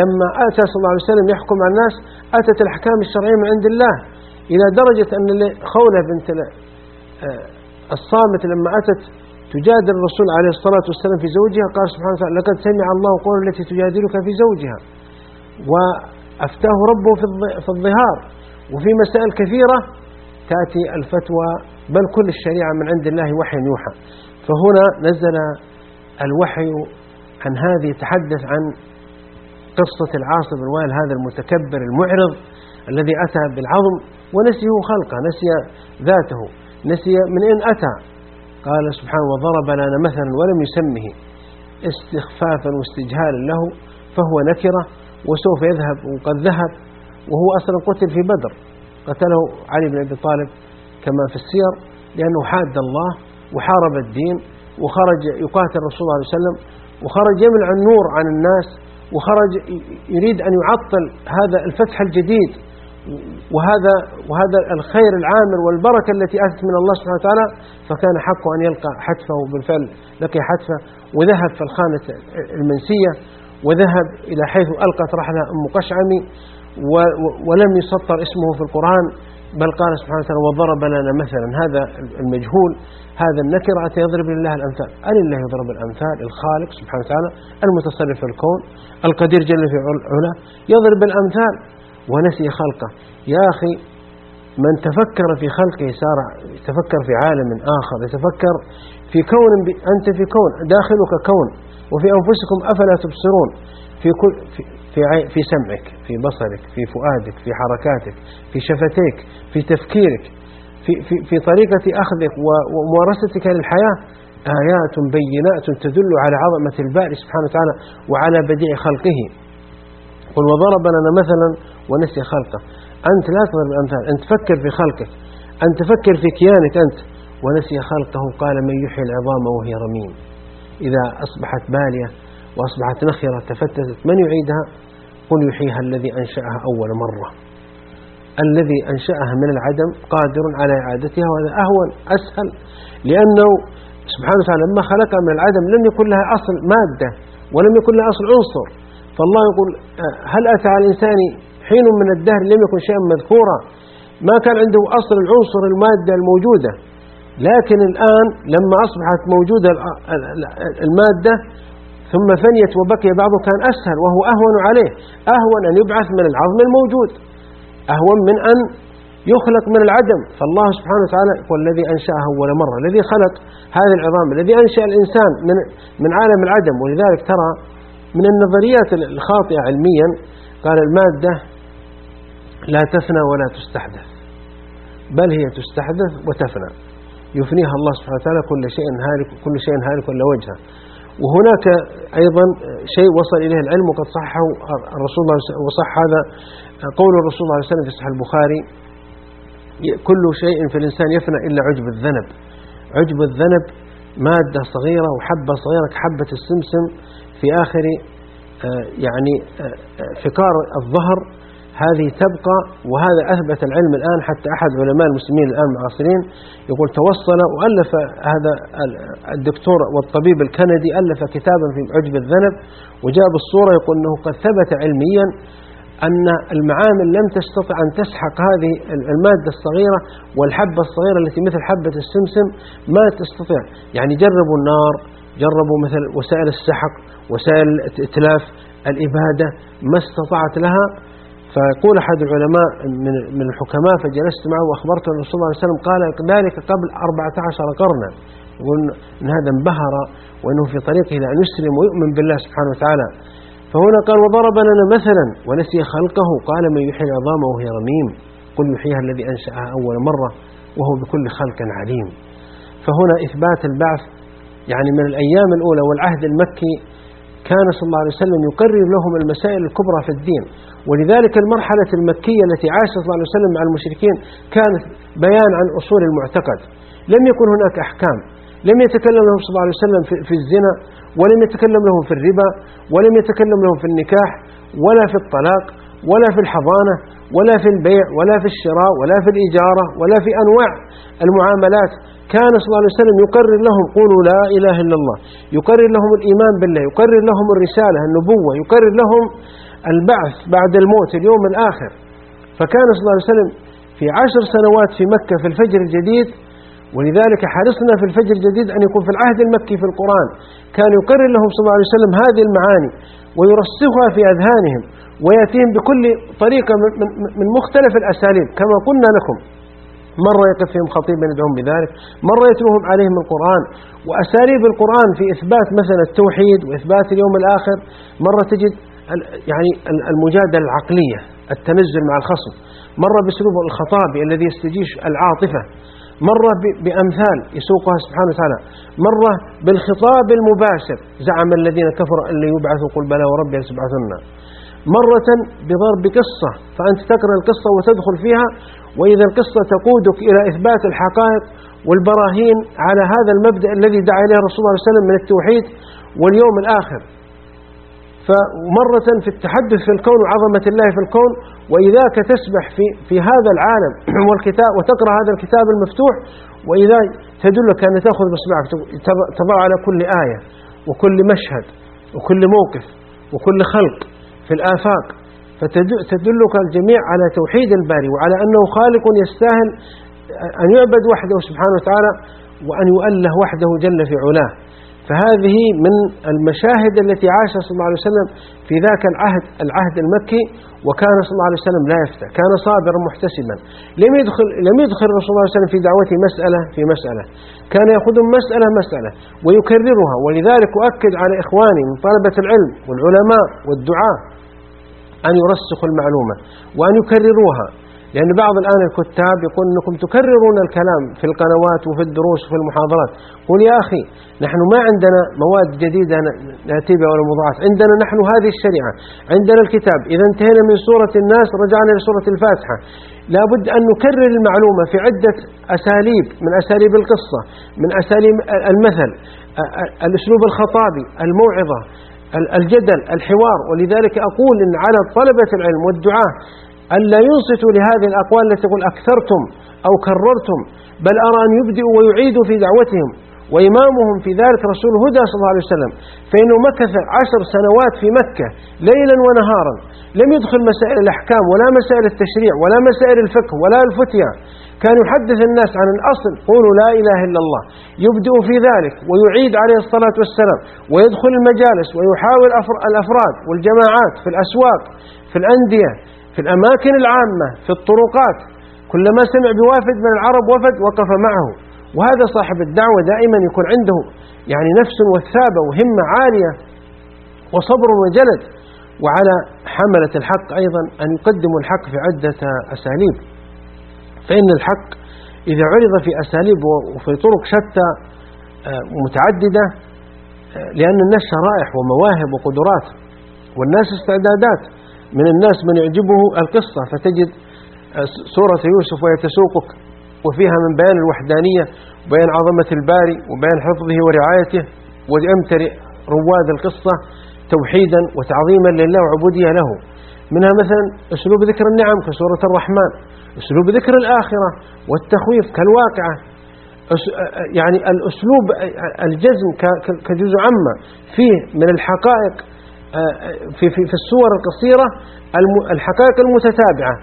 لما أتى صلى الله عليه وسلم يحكم على الناس أتت الأحكام الشرعية من عند الله إلى درجة أن خولة بنت الصامت لما أتت تجادل الرسول عليه الصلاة والسلام في زوجها قال سبحانه وتعالى لقد سمع الله قول التي تجادلك في زوجها. وأفتاه ربه في الظهار. وفي مسائل كثيرة تأتي الفتوى بل كل الشريعة من عند الله وحي يوحى. فهنا نزل الوحي عن هذه يتحدث عن قصة العاصب الوائل هذا المتكبر المعرض الذي أتى بالعظم ونسيه خلقه نسي ذاته. نسي من أين أتى. قال سبحانه وضرب لنا مثلا ولم يسمه. استخفافا واستجهالا له فهو نكرة وسوف يذهب وقد ذهب وهو أصلا قتل في بدر. قتله علي بن أبي طالب كما في السير لأنه حاد الله وحارب الدين وخرج يقاتل الرسول صلى الله عليه وسلم وخرج يمنع النور عن الناس وخرج يريد أن يعطل هذا الفتح الجديد. وهذا وهذا الخير العامر والبركة التي أتت من الله سبحانه وتعالى فكان حقه أن يلقى حتفه وبالفعل لقي حتفه وذهب في الخانة المنسية وذهب إلى حيث ألقت رحلة أم قشعمي ولم يسطر اسمه في القرآن بل قال سبحانه وتعالى وضرب لنا مثلا. هذا المجهول هذا النكر أتى يضرب لله الأمثال. الله يضرب الأمثال الخالق سبحانه وتعالى المتصرف في الكون القدير جل في علا يضرب الأمثال ونسي خلقه. يا أخي من تفكر في خلقه صار يتفكر في عالم آخر يتفكر في كون أنت في كون داخلك كون وفي أنفسكم أفلا تبصرون. في كل في في, في سمعك في بصرك في فؤادك في حركاتك في شفتيك في تفكيرك في, في, في طريقة أخذك وممارستك للحياة آيات بينات تدل على عظمة الباري سبحانه وتعالى وعلى بديع خلقه. قل وضرب لنا مثلا ونسي خلقه. أنت لا تضرب الأمثال أنت تفكر في خلقك. أنت تفكر في كيانك أنت. ونسي خلقه قال من يحيي العظام وهي رميم. إذا أصبحت بالية وأصبحت نخرة تفتتت من يعيدها؟ قل يحييها الذي أنشأها أول مرة. الذي أنشأها من العدم قادر على إعادتها وهذا أهون أسهل. لأنه سبحانه وتعالى لما خلقها من العدم لم يكن لها أصل مادة ولم يكن لها أصل عنصر. فالله يقول هل أتى على الإنسان حين من الدهر لم يكن شيئا مذكورا. ما كان عنده أصل العنصر المادة الموجودة. لكن الآن لما أصبحت موجودة المادة ثم فنيت وبقي بعضه كان أسهل وهو أهون عليه. أهون أن يبعث من العظم الموجود. أهون من أن يخلق من العدم. فالله سبحانه وتعالى هو الذي أنشأها أول مرة الذي خلق هذه العظام الذي أنشأ الإنسان من, من عالم العدم. ولذلك ترى من النظريات الخاطئة علميا قال المادة لا تفنى ولا تستحدث. بل هي تستحدث وتفنى. يفنيها الله سبحانه وتعالى كل شيء هالك كل شيء هالك إلا وجهه وهناك أيضا شيء وصل إليه العلم وقد صحه الرسول وصح هذا قول الرسول الله عليه وسلم في صحيح البخاري. كل شيء في الإنسان يفنى إلا عجب الذنب. عجب الذنب مادة صغيرة وحبة صغيرة كحبة السمسم في آخر آه، يعني آه، آه، فكار الظهر هذه تبقى وهذا أثبت العلم الآن حتى أحد علماء المسلمين الآن المعاصرين يقول توصل وألف هذا الدكتور والطبيب الكندي ألف كتابا في عجب الذنب وجاء بالصورة يقول أنه قد ثبت علميا أن المعامل لم تستطع أن تسحق هذه المادة الصغيرة والحبة الصغيرة التي مثل حبة السمسم ما تستطيع. يعني جربوا النار جربوا مثل وسائل السحق وسائل الإتلاف الإبادة ما استطاعت لها. فيقول أحد العلماء من الحكماء فجلست معه وأخبرته أن الرسول صلى الله عليه وسلم قال ذلك قبل 14 قرنا. يقول أن هذا انبهر وأنه في طريقه إلى أن يسلم ويؤمن بالله سبحانه وتعالى. فهنا قال وضرب لنا مثلا ونسي خلقه. قال من يحيي العظام وهي رميم. قل يحييها الذي أنشأها أول مرة وهو بكل خلق عليم. فهنا إثبات البعث يعني من الأيام الأولى والعهد المكي كان صلى الله عليه وسلم يقرر لهم المسائل الكبرى في الدين. ولذلك المرحلة المكية التي عاش صلى الله عليه وسلم مع المشركين كانت بيان عن أصول المعتقد. لم يكن هناك أحكام. لم يتكلم لهم صلى الله عليه وسلم في الزنا ولم يتكلم لهم في الربا ولم يتكلم لهم في النكاح ولا في الطلاق ولا في الحضانة ولا في البيع ولا في الشراء ولا في الإجارة ولا في أنواع المعاملات. كان صلى الله عليه وسلم يقرر لهم قولوا لا إله إلا الله. يقرر لهم الإيمان بالله يقرر لهم الرسالة النبوة يقرر لهم البعث بعد الموت اليوم الآخر. فكان صلى الله عليه وسلم في عشر سنوات في مكة في الفجر الجديد ولذلك حرصنا في الفجر الجديد أن يكون في العهد المكي في القرآن. كان يقرر لهم صلى الله عليه وسلم هذه المعاني ويرسخها في أذهانهم. ويأتيهم بكل طريقة من مختلف الأساليب كما قلنا لكم. مرة يقف فيهم خطيب يدعون بذلك مرة يتلوهم عليهم القرآن. وأساليب القرآن في إثبات مثلا التوحيد وإثبات اليوم الآخر مرة تجد يعني المجادلة العقلية التنزل مع الخصم. مرة بأسلوب الخطابي الذي يستجيش العاطفة. مرة بأمثال يسوقها سبحانه وتعالى. مرة بالخطاب المباشر زعم الذين كفروا أن يبعثوا قل بلى وربي لتبعثن مرة بضرب قصة فأنت تقرأ القصة وتدخل فيها وإذا القصة تقودك إلى إثبات الحقائق والبراهين على هذا المبدأ الذي دعا إليه الرسول صلى الله عليه وسلم من التوحيد واليوم الآخر. فمرة في التحدث في الكون وعظمة الله في الكون وإذاك تسبح في, في هذا العالم والكتاب وتقرأ هذا الكتاب المفتوح وإذا تدلك أن تأخذ بصبعك تضع على كل آية وكل مشهد وكل موقف وكل خلق. في الآفاق. فتدلك الجميع على توحيد الباري وعلى أنه خالق يستاهل أن يعبد وحده سبحانه وتعالى وأن يؤله وحده جل في علاه. فهذه من المشاهد التي عاشها صلى الله عليه وسلم في ذاك العهد العهد المكي وكان صلى الله عليه وسلم لا يفتى كان صابرا محتسبا. لم يدخل لم يدخل الرسول صلى الله عليه وسلم في دعوته مسألة في مسألة. كان يأخذ مسألة مسألة ويكررها. ولذلك أؤكد على إخواني من طلبة العلم والعلماء والدعاء أن يرسخوا المعلومة وأن يكرروها. لأن بعض الآن الكتاب يقول أنكم تكررون الكلام في القنوات وفي الدروس وفي المحاضرات. قل يا أخي نحن ما عندنا مواد جديدة نأتي بها ولا مضاعف عندنا نحن هذه الشريعة. عندنا الكتاب. إذا انتهينا من سورة الناس رجعنا لسورة الفاتحة. لابد أن نكرر المعلومة في عدة أساليب. من أساليب القصة من أساليب المثل الأسلوب الخطابي الموعظة الجدل الحوار. ولذلك أقول إن على طلبة العلم والدعاة ألا ينصتوا لهذه الأقوال التي تقول أكثرتم أو كررتم بل أرى أن يبدئوا ويعيدوا في دعوتهم وإمامهم في ذلك رسول هدى صلى الله عليه وسلم. فإنه مكث عشر سنوات في مكة ليلا ونهارا لم يدخل مسائل الأحكام ولا مسائل التشريع ولا مسائل الفقه ولا الفتية كان يحدث الناس عن الأصل قولوا لا إله إلا الله. يبدأ في ذلك ويعيد عليه الصلاة والسلام ويدخل المجالس ويحاول الأفراد والجماعات في الأسواق في الأندية في الأماكن العامة في الطرقات. كلما سمع بوافد من العرب وفد وقف معه. وهذا صاحب الدعوة دائما يكون عنده يعني نفس وثابة وهمة عالية وصبر وجلد. وعلى حملة الحق أيضا أن يقدموا الحق في عدة أساليب. فإن الحق إذا عرض في أساليب وفي طرق شتى آه، متعددة آه، لأن الناس شرائح ومواهب وقدرات والناس استعدادات. من الناس من يعجبه القصة فتجد آه، سورة يوسف وهي تسوقك وفيها من بيان الوحدانية وبيان عظمة الباري وبيان حفظه ورعايته ويمتلئ رواد القصة توحيدا وتعظيما لله وعبودية له. منها مثلا أسلوب ذكر النعم كسورة الرحمن. أسلوب ذكر الآخرة والتخويف كالواقعة. يعني الأسلوب الجزم كجزء عامة فيه من الحقائق في, في, في السور القصيرة الحقائق المتتابعة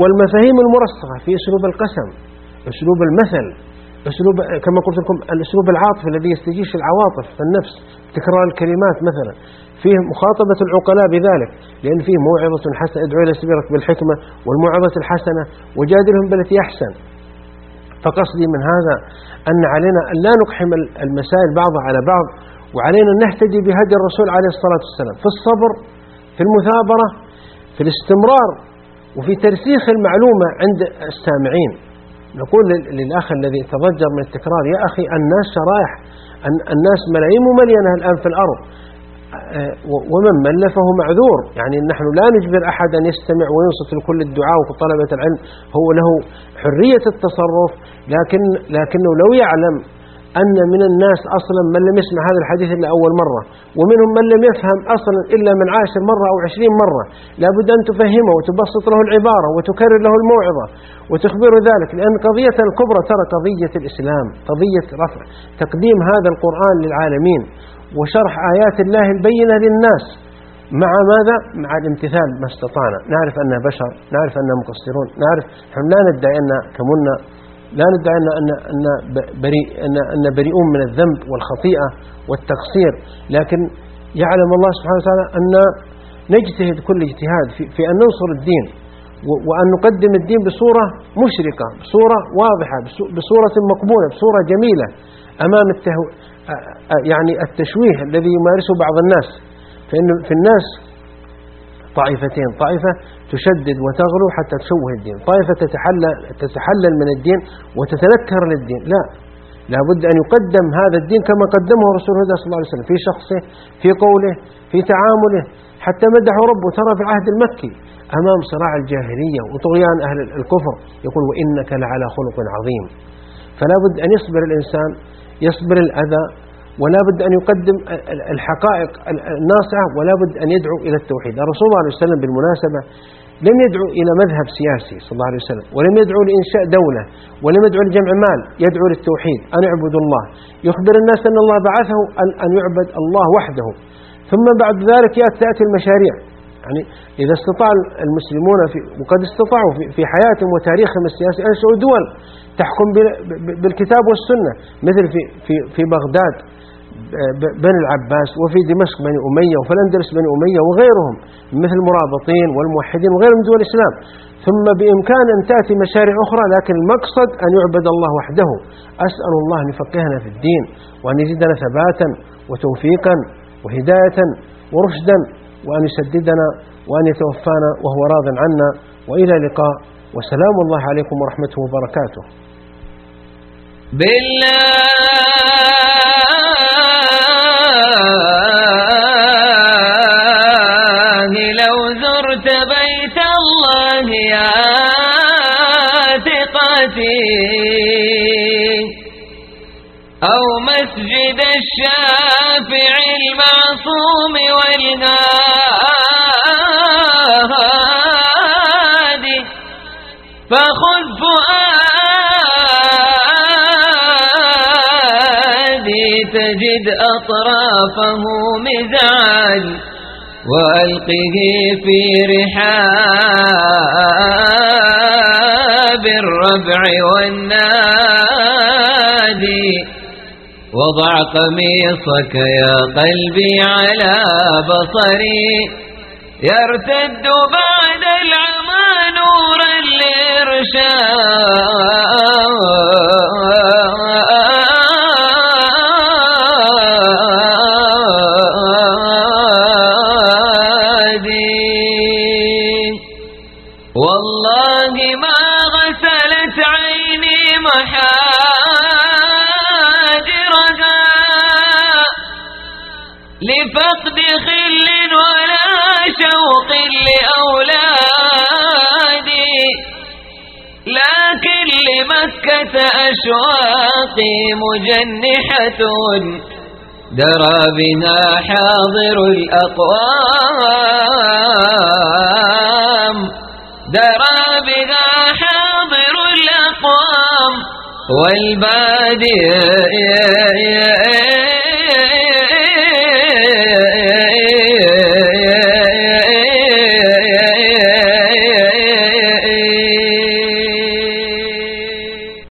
والمفاهيم المرسخة في أسلوب القسم أسلوب المثل أسلوب كما قلت لكم الأسلوب العاطفي الذي يستجيش العواطف في النفس تكرار الكلمات مثلا. فيه مخاطبة العقلاء بذلك لأن فيه موعظة حسنة ادعو إلى سبيلك بالحكمة والموعظة الحسنة وجادلهم بالتي أحسن. فقصدي من هذا أن علينا أن لا نقحم المسائل بعضها على بعض وعلينا أن نهتدي بهدي الرسول عليه الصلاة والسلام في الصبر في المثابرة في الاستمرار وفي ترسيخ المعلومة عند السامعين. نقول للأخ الذي تضجر من التكرار يا أخي الناس شرائح الناس ملايين مملينة الآن في الأرض ومن ملفه معذور. يعني نحن لا نجبر أحد أن يستمع وينصت لكل الدعاء وطلبة العلم. هو له حرية التصرف لكن لكنه لو يعلم أن من الناس أصلا من لم يسمع هذا الحديث إلا أول مرة ومنهم من لم يفهم أصلا إلا من عاشر مرة أو عشرين مرة لابد أن تفهمه وتبسط له العبارة وتكرر له الموعظة وتخبره ذلك لأن قضية الكبرى ترى قضية الإسلام قضية رفع تقديم هذا القرآن للعالمين. وشرح آيات الله البينة للناس. مع ماذا؟ مع الامتثال ما استطعنا. نعرف أننا بشر نعرف أننا مقصرون نعرف نحن لا ندعي أن كمنا لا ندعي أن, أن, بريء أن, بريئون من الذنب والخطيئة والتقصير. لكن يعلم الله سبحانه وتعالى أن نجتهد كل اجتهاد في, أن ننصر الدين. وأن نقدم الدين بصورة مشرقة بصورة واضحة بصورة مقبولة بصورة جميلة. أمام يعني التشويه الذي يمارسه بعض الناس فإن في الناس طائفتين طائفة تشدد وتغلو حتى تشوه الدين طائفة تتحلل, تتحلل من الدين وتتنكر للدين لا لابد أن يقدم هذا الدين كما قدمه رسول الله صلى الله عليه وسلم في شخصه في قوله في تعامله حتى مدحه ربه ترى في العهد المكي أمام صراع الجاهلية وطغيان أهل الكفر يقول وإنك لعلى خلق عظيم. فلا بد أن يصبر الإنسان يصبر الأذى ولا بد أن يقدم الحقائق الناصعة ولا بد أن يدعو إلى التوحيد. الرسول صلى الله عليه وسلم بالمناسبة لم يدعو إلى مذهب سياسي صلى الله عليه وسلم ولم يدعو لإنشاء دولة ولم يدعو لجمع مال يدعو للتوحيد أن اعبدوا الله. يخبر الناس أن الله بعثه أن يعبد الله وحده. ثم بعد ذلك تأتي المشاريع. يعني إذا استطاع المسلمون في وقد استطاعوا في حياتهم وتاريخهم السياسي أنشأوا دول تحكم بالكتاب والسنة مثل في في في بغداد بني العباس وفي دمشق بني أمية وفي الأندلس بني أمية وغيرهم مثل المرابطين والموحدين وغيرهم من دول الإسلام. ثم بإمكان أن تأتي مشاريع أخرى لكن المقصد أن يعبد الله وحده. أسأل الله أن يفقهنا في الدين وأن يزيدنا ثباتا وتوفيقا وهداية ورشدا وأن يسددنا وأن يتوفانا وهو راض عنا. وإلى لقاء وسلام الله عليكم ورحمته وبركاته. بالله. فخذ فؤادي تجد أطرافه مزعج وألقه في رحاب الربع والنادي. وضع قميصك يا قلبي على بصري يرتد نورا للإرشاد أشواقي مجنحة درى بنا حاضر الأقوام. درى بنا حاضر الأقوام والبادي